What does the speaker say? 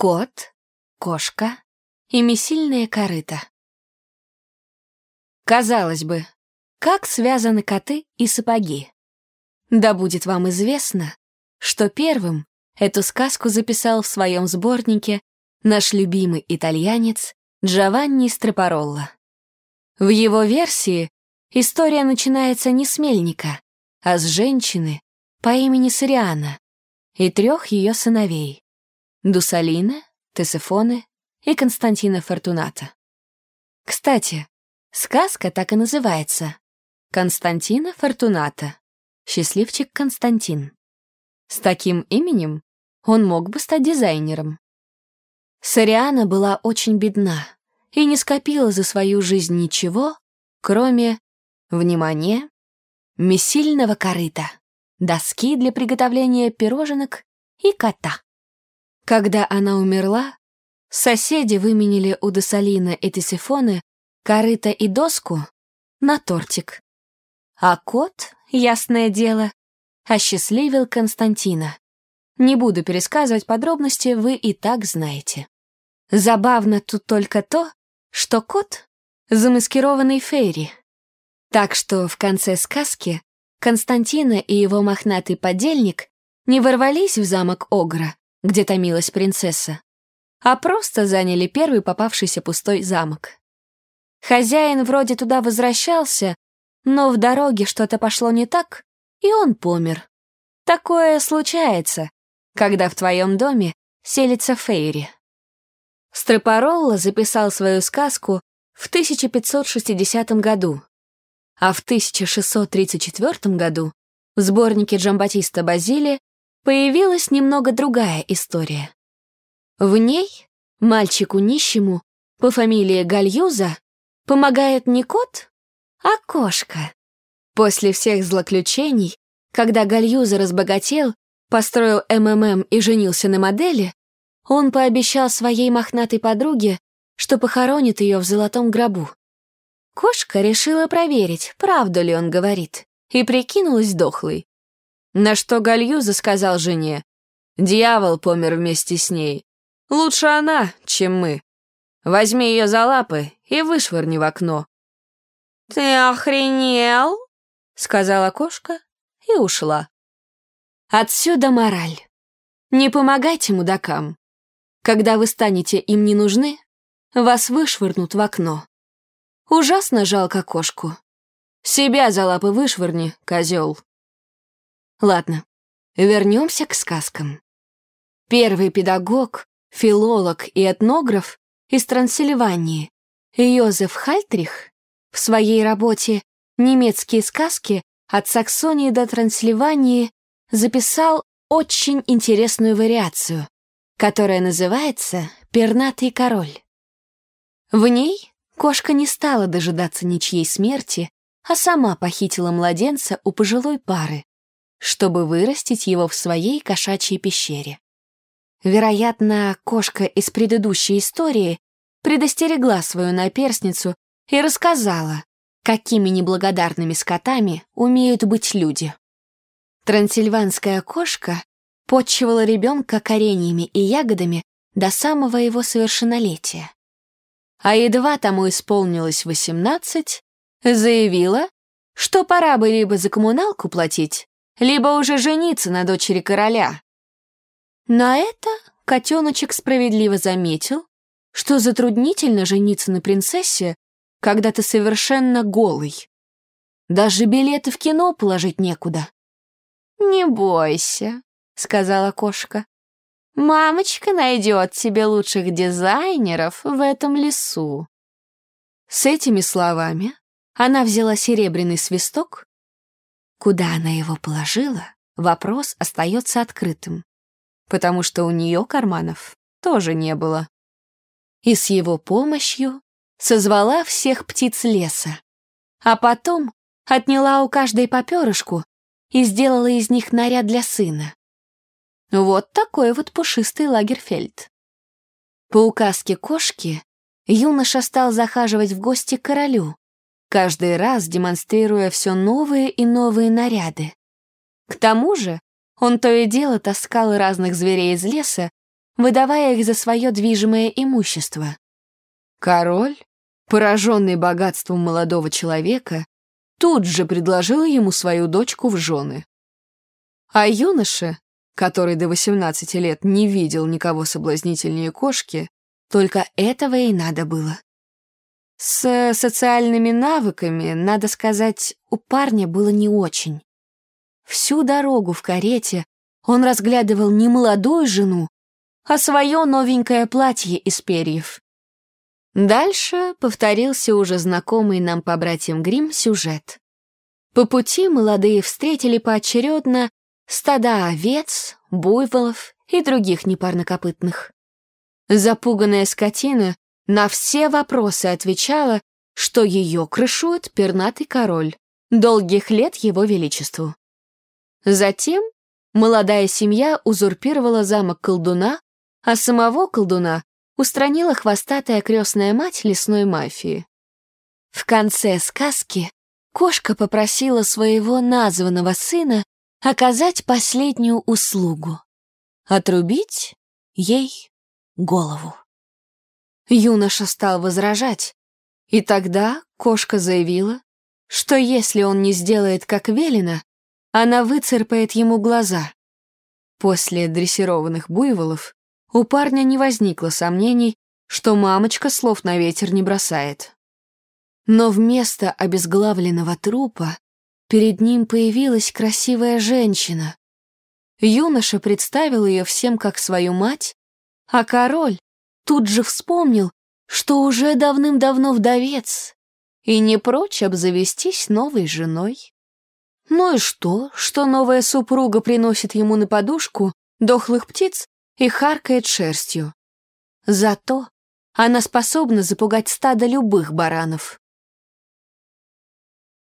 Кот, кошка и месильная корыта. Казалось бы, как связаны коты и сапоги? Да будет вам известно, что первым эту сказку записал в своем сборнике наш любимый итальянец Джованни Стрепаролло. В его версии история начинается не с мельника, а с женщины по имени Сориана и трех ее сыновей Дусалина, Тесефоне и Константина Фортуната. Кстати, сказка так и называется «Константина Фортуната. Счастливчик Константин». С таким именем он мог бы стать дизайнером. Сориана была очень бедна и не скопила за свою жизнь ничего, кроме, внимания, месильного корыта, доски для приготовления пироженок и кота. Когда она умерла, соседи выменили у Десалина и Тесифоны корыто и доску на тортик. А кот, ясное дело, осчастливил Константина. Не буду пересказывать подробности, вы и так знаете. Забавно тут только то, что кот — замаскированный Фейри. Так что в конце сказки Константина и его мохнатый подельник не ворвались в замок Огра, где томилась принцесса, а просто заняли первый попавшийся пустой замок. Хозяин вроде туда возвращался, но в дороге что-то пошло не так, и он помер. Такое случается, когда в твоем доме селится Фейри. Стропаролла записал свою сказку в 1560 году, а в 1634 году в сборнике Джамбатиста Базили появилась немного другая история. В ней мальчику нищему по фамилии Гальюза помогает не кот, а кошка. После всех злоключений, когда Гальюза разбогател, построил МММ и женился на модели, он пообещал своей мохнатой подруге, что похоронит ее в золотом гробу. Кошка решила проверить, правду ли он говорит, и прикинулась дохлой. На что Гальюза сказал жене, «Дьявол помер вместе с ней. Лучше она, чем мы. Возьми ее за лапы и вышвырни в окно». «Ты охренел?» — сказала кошка и ушла. Отсюда мораль. Не помогайте мудакам. Когда вы станете им не нужны, вас вышвырнут в окно. Ужасно жалко кошку. Себя за лапы вышвырни, козел. Ладно, вернемся к сказкам. Первый педагог, филолог и этнограф из Трансильвании Йозеф Хальтрих в своей работе «Немецкие сказки от Саксонии до Трансильвании» записал очень интересную вариацию, которая называется «Пернатый король». В ней кошка не стала дожидаться ничьей смерти, а сама похитила младенца у пожилой пары, чтобы вырастить его в своей кошачьей пещере. Вероятно, кошка из предыдущей истории предостерегла свою наперсницу и рассказала, какими неблагодарными скотами умеют быть люди. Трансильванская кошка подчивала ребенка кореньями и ягодами до самого его совершеннолетия. А едва тому исполнилось восемнадцать, заявила, что пора бы либо за коммуналку платить, либо уже жениться на дочери короля. На это котеночек справедливо заметил, что затруднительно жениться на принцессе, когда ты совершенно голый. Даже билеты в кино положить некуда. «Не бойся», — сказала кошка. «Мамочка найдет тебе лучших дизайнеров в этом лесу». С этими словами она взяла серебряный свисток Куда она его положила, вопрос остается открытым, потому что у нее карманов тоже не было. И с его помощью созвала всех птиц леса, а потом отняла у каждой поперышку и сделала из них наряд для сына. Вот такой вот пушистый Лагерфельд. По указке кошки юноша стал захаживать в гости к королю, каждый раз демонстрируя все новые и новые наряды. К тому же он то и дело таскал разных зверей из леса выдавая их за свое движимое имущество. Король, пораженный богатством молодого человека, тут же предложил ему свою дочку в жены. А юноша, который до 18 лет не видел никого соблазнительнее кошки, только этого и надо было. С социальными навыками, надо сказать, у парня было не очень. Всю дорогу в карете он разглядывал не молодую жену, а свое новенькое платье из перьев. Дальше повторился уже знакомый нам по братьям Грим сюжет. По пути молодые встретили поочередно стада овец, буйволов и других непарнокопытных. Запуганная скотина на все вопросы отвечала, что ее крышует пернатый король, долгих лет его величеству. Затем молодая семья узурпировала замок колдуна, а самого колдуна устранила хвостатая крестная мать лесной мафии. В конце сказки кошка попросила своего названного сына оказать последнюю услугу — отрубить ей голову. Юноша стал возражать, и тогда кошка заявила, что если он не сделает как велено, она выцарпает ему глаза. После дрессированных буйволов у парня не возникло сомнений, что мамочка слов на ветер не бросает. Но вместо обезглавленного трупа перед ним появилась красивая женщина. Юноша представил ее всем как свою мать, а король тут же вспомнил, что уже давным-давно вдовец и не прочь обзавестись новой женой. Ну и что, что новая супруга приносит ему на подушку дохлых птиц и харкает шерстью? Зато она способна запугать стадо любых баранов.